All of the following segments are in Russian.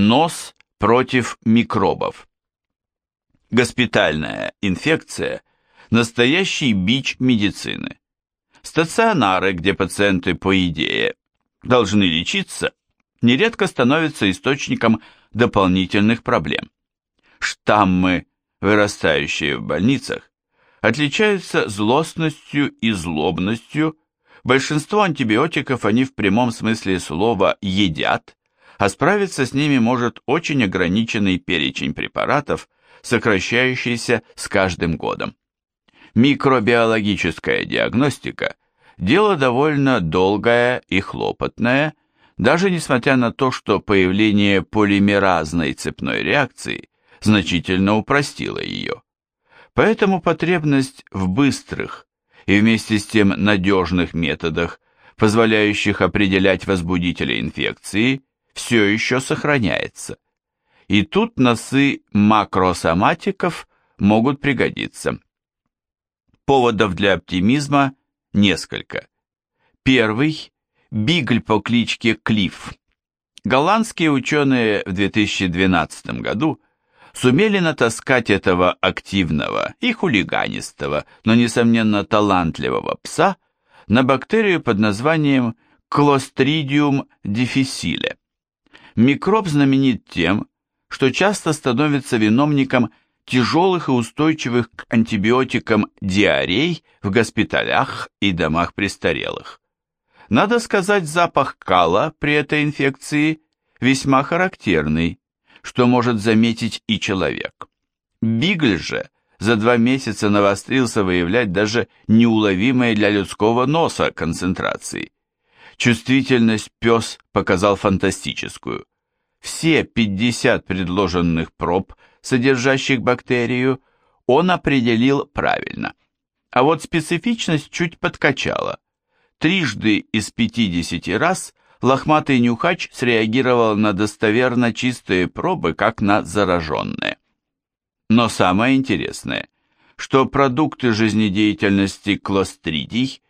Нос против микробов. Госпитальная инфекция – настоящий бич медицины. Стационары, где пациенты, по идее, должны лечиться, нередко становятся источником дополнительных проблем. Штаммы, вырастающие в больницах, отличаются злостностью и злобностью. Большинство антибиотиков они в прямом смысле слова едят, а справиться с ними может очень ограниченный перечень препаратов, сокращающийся с каждым годом. Микробиологическая диагностика – дело довольно долгое и хлопотное, даже несмотря на то, что появление полимеразной цепной реакции значительно упростило ее. Поэтому потребность в быстрых и вместе с тем надежных методах, позволяющих определять возбудители инфекции, все еще сохраняется. И тут носы макросоматиков могут пригодиться. Поводов для оптимизма несколько. Первый – бигль по кличке Клифф. Голландские ученые в 2012 году сумели натаскать этого активного и хулиганистого, но, несомненно, талантливого пса на бактерию под названием Clostridium difficile. Микроб знаменит тем, что часто становится виновником тяжелых и устойчивых к антибиотикам диарей в госпиталях и домах престарелых. Надо сказать, запах кала при этой инфекции весьма характерный, что может заметить и человек. Бигль же за два месяца навострился выявлять даже неуловимые для людского носа концентрации. Чувствительность пес показал фантастическую. Все 50 предложенных проб, содержащих бактерию, он определил правильно. А вот специфичность чуть подкачала. Трижды из 50 раз лохматый нюхач среагировал на достоверно чистые пробы, как на зараженные. Но самое интересное, что продукты жизнедеятельности клостридий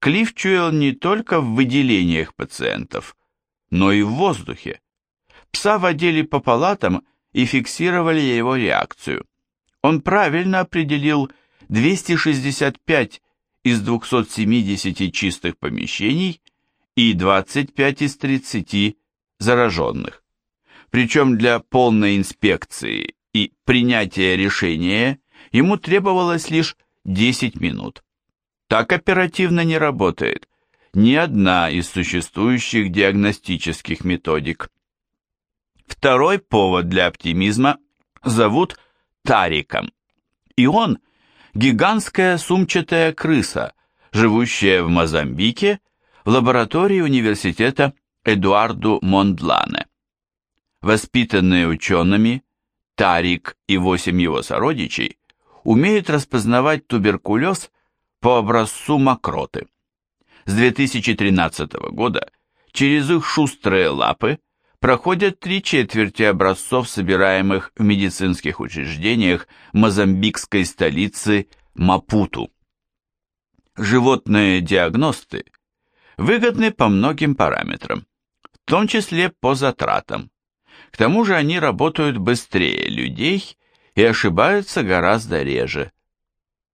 Клифф чуял не только в выделениях пациентов, но и в воздухе. Пса водили по палатам и фиксировали его реакцию. Он правильно определил 265 из 270 чистых помещений и 25 из 30 зараженных. Причем для полной инспекции и принятия решения ему требовалось лишь 10 минут. Так оперативно не работает ни одна из существующих диагностических методик. Второй повод для оптимизма зовут Тариком. И он – гигантская сумчатая крыса, живущая в Мозамбике в лаборатории университета Эдуарду Мондлане. Воспитанные учеными, Тарик и восемь его сородичей умеют распознавать туберкулез по образцу мокроты. С 2013 года через их шустрые лапы проходят три четверти образцов, собираемых в медицинских учреждениях мозамбикской столицы Мапуту. Животные диагносты выгодны по многим параметрам, в том числе по затратам. К тому же они работают быстрее людей и ошибаются гораздо реже.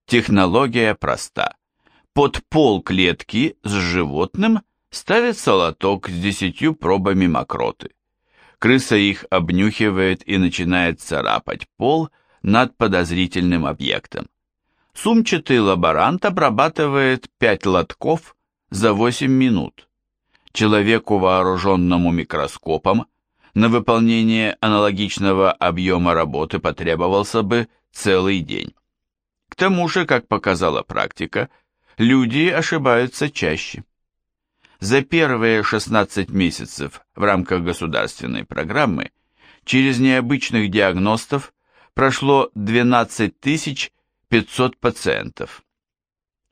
Технология проста. Под пол клетки с животным ставится лоток с десятью пробами мокроты. Крыса их обнюхивает и начинает царапать пол над подозрительным объектом. Сумчатый лаборант обрабатывает пять лотков за 8 минут. Человеку, вооруженному микроскопом, на выполнение аналогичного объема работы потребовался бы целый день. К тому же, как показала практика, люди ошибаются чаще. За первые 16 месяцев в рамках государственной программы через необычных диагностов прошло 12 500 пациентов.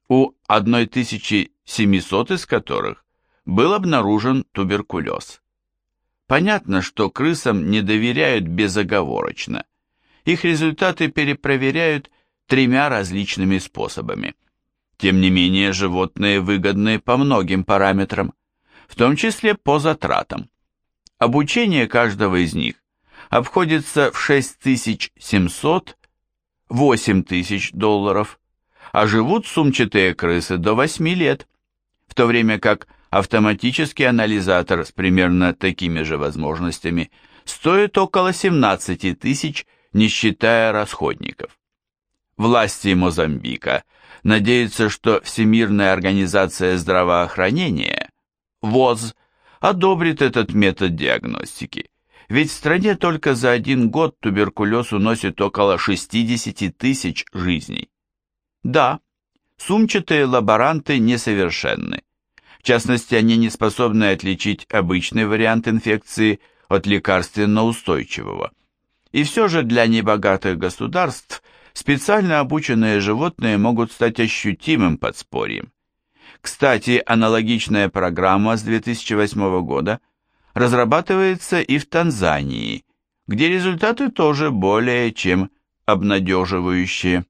У 1700 из которых был обнаружен туберкулез. Понятно, что крысам не доверяют безоговорочно. Их результаты перепроверяют тремя различными способами. Тем не менее, животные выгодны по многим параметрам, в том числе по затратам. Обучение каждого из них обходится в 6700-8000 тысяч долларов, а живут сумчатые крысы до 8 лет, в то время как автоматический анализатор с примерно такими же возможностями стоит около 17 тысяч, не считая расходников. Власти Мозамбика надеются, что Всемирная организация здравоохранения, ВОЗ, одобрит этот метод диагностики, ведь в стране только за один год туберкулез уносит около 60 тысяч жизней. Да, сумчатые лаборанты несовершенны. В частности, они не способны отличить обычный вариант инфекции от лекарственно устойчивого. И все же для небогатых государств специально обученные животные могут стать ощутимым подспорьем. Кстати, аналогичная программа с 2008 года разрабатывается и в Танзании, где результаты тоже более чем обнадеживающие.